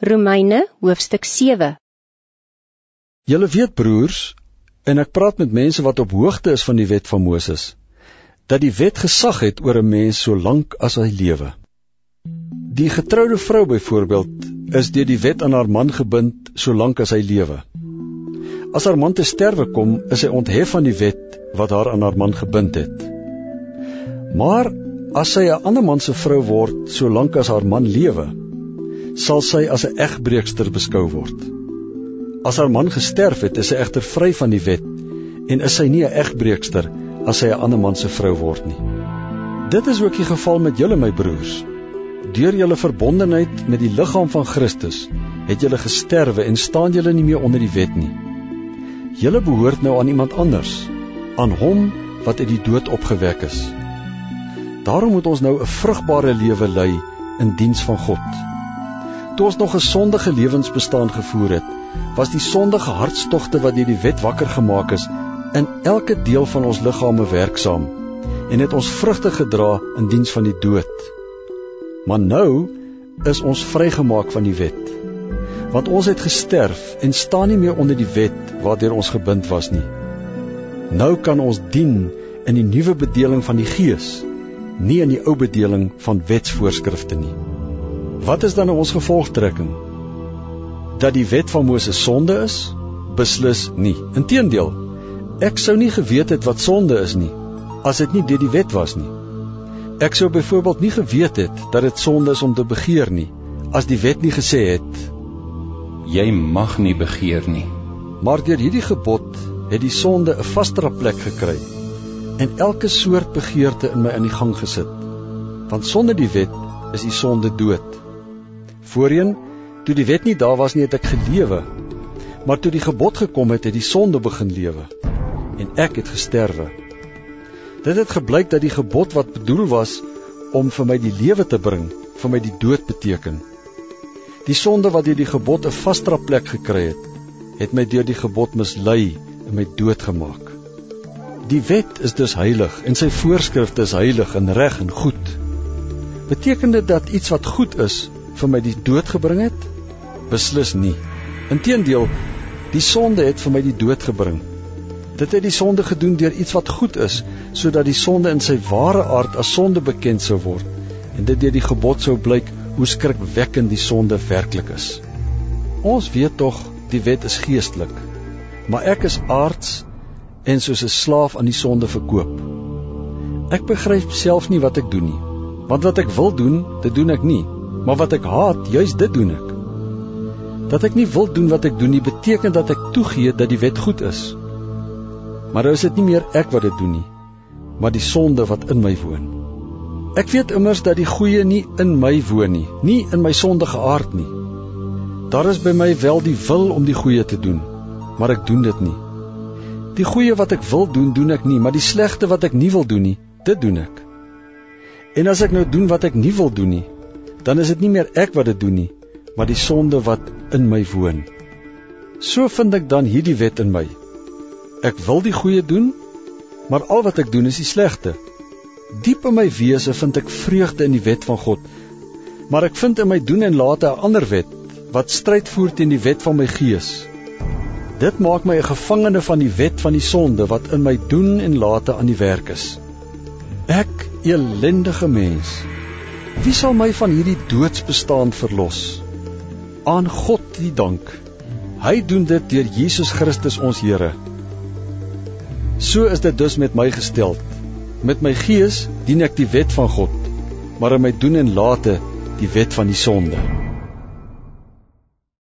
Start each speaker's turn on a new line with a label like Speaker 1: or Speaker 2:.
Speaker 1: Romeine hoofstuk 7
Speaker 2: Julle weet broers, en ek praat met mense wat op hoogte is van die wet van Moses, dat die wet gesag het oor 'n mens so lank as hy lewe. Die getroude vrou byvoorbeeld is deur die wet aan haar man gebind so lank as hy lewe. As haar man te sterwe kom, is hy onthef van die wet wat haar aan haar man gebind het. Maar as sy 'n ander man se vrou word so lank as haar man lewe, sal sy as 'n egbreekster beskou word. As haar man gesterf het, is sy egter vry van die wet en is sy nie 'n egbreekster as sy 'n ander man se vrou word nie. Dit is ook die geval met julle my broers. Deur julle verbondenheid met die liggaam van Christus het julle gesterwe en staan julle nie meer onder die wet nie. Julle behoort nou aan iemand anders, aan hom wat uit die dood opgewek is. Daarom moet ons nou 'n vrugbare lewe lei in diens van God toe ons nog 'n sondige lewensbestaan gevoer het, was die sondige hartstogte wat deur die wet wakker gemaak is, in elke deel van ons liggame werksaam en het ons vrugte gedra in diens van die dood. Maar nou is ons vrygemaak van die wet. Want ons het gesterf en staan nie meer onder die wet waardeur ons gebind was nie. Nou kan ons dien in die nuwe bedeling van die Gees, nie in die ou bedeling van wetsvoorskrifte nie. Wat is dan nou ons gevolgtrekking? Dat die wet van Moses sonde is? Beslis nie. Inteendeel, ek sou nie geweet het wat sonde is nie as dit nie deur die wet was nie. Ek sou byvoorbeeld nie geweet het dat dit sonde is om te begeer nie as die wet nie gesê het
Speaker 3: jy mag nie begeer nie.
Speaker 2: Maar deur hierdie gebod het die sonde 'n vaster plek gekry en elke soort begeerte in my in die gang gesit. Want sonder die wet is die sonde dood. Voorheen, toe die wet nie daar was nie, het ek gelewe. Maar toe die gebod gekom het, het die sonde begin lewe en ek het gesterwe. Dit het gebleik dat die gebod wat bedoel was om vir my die lewe te bring, vir my die dood beteken. Die sonde wat deur die gebod 'n vaster plek gekry het, het my deur die gebod mislei en my dood gemaak. Die wet is dus heilig en sy voorskrifte is heilig en reg en goed. Beteken dit dat iets wat goed is vir my die dood gebring het? Beslis nie. Inteendeel, die sonde het vir my die dood gebring. Dit het die sonde gedoen deur iets wat goed is, sodat die sonde in sy ware aard as sonde bekend sou word en dit deur die gebod sou blyk hoe skrikwekkend die sonde werklik is. Ons weet tog die wet is geestelik, maar ek is aards en soos 'n slaaf aan die sonde verkoop. Ek begryp self nie wat ek doen nie, want wat ek wil doen, dit doen ek nie. Maar wat ek haat, juis dit doen ek. Dat ek nie wil doen wat ek doen nie, beteken dat ek toegee dat die wet goed is. Maar nou is dit nie meer ek wat dit doen nie, maar die sonde wat in my woon. Ek weet immers dat die goeie nie in my woon nie, nie in my sondige aard nie. Daar is by my wel die wil om die goeie te doen, maar ek doen dit nie. Die goeie wat ek wil doen, doen ek nie, maar die slegte wat ek nie wil doen nie, dit doen ek. En as ek nou doen wat ek nie wil doen nie, dan is dit nie meer ek wat dit doen nie, maar die sonde wat in my woon. So vind ek dan hierdie wet in my. Ek wil die goeie doen, maar al wat ek doen is die slegte. Diep in my wese vind ek vreugde in die wet van God, maar ek vind in my doen en late 'n ander wet wat stryd voer teen die wet van my gees. Dit maak my 'n gevangene van die wet van die sonde wat in my doen en late aan die werk is. Ek, elendige mens, Wie sal my van hierdie doodsbestaan verlos? Aan God die dank. Hy doen dit deur Jesus Christus ons Here. So is dit dus met my gestel. Met my gees dien ek die wet van God, maar in my doen en late die wet van die sonde.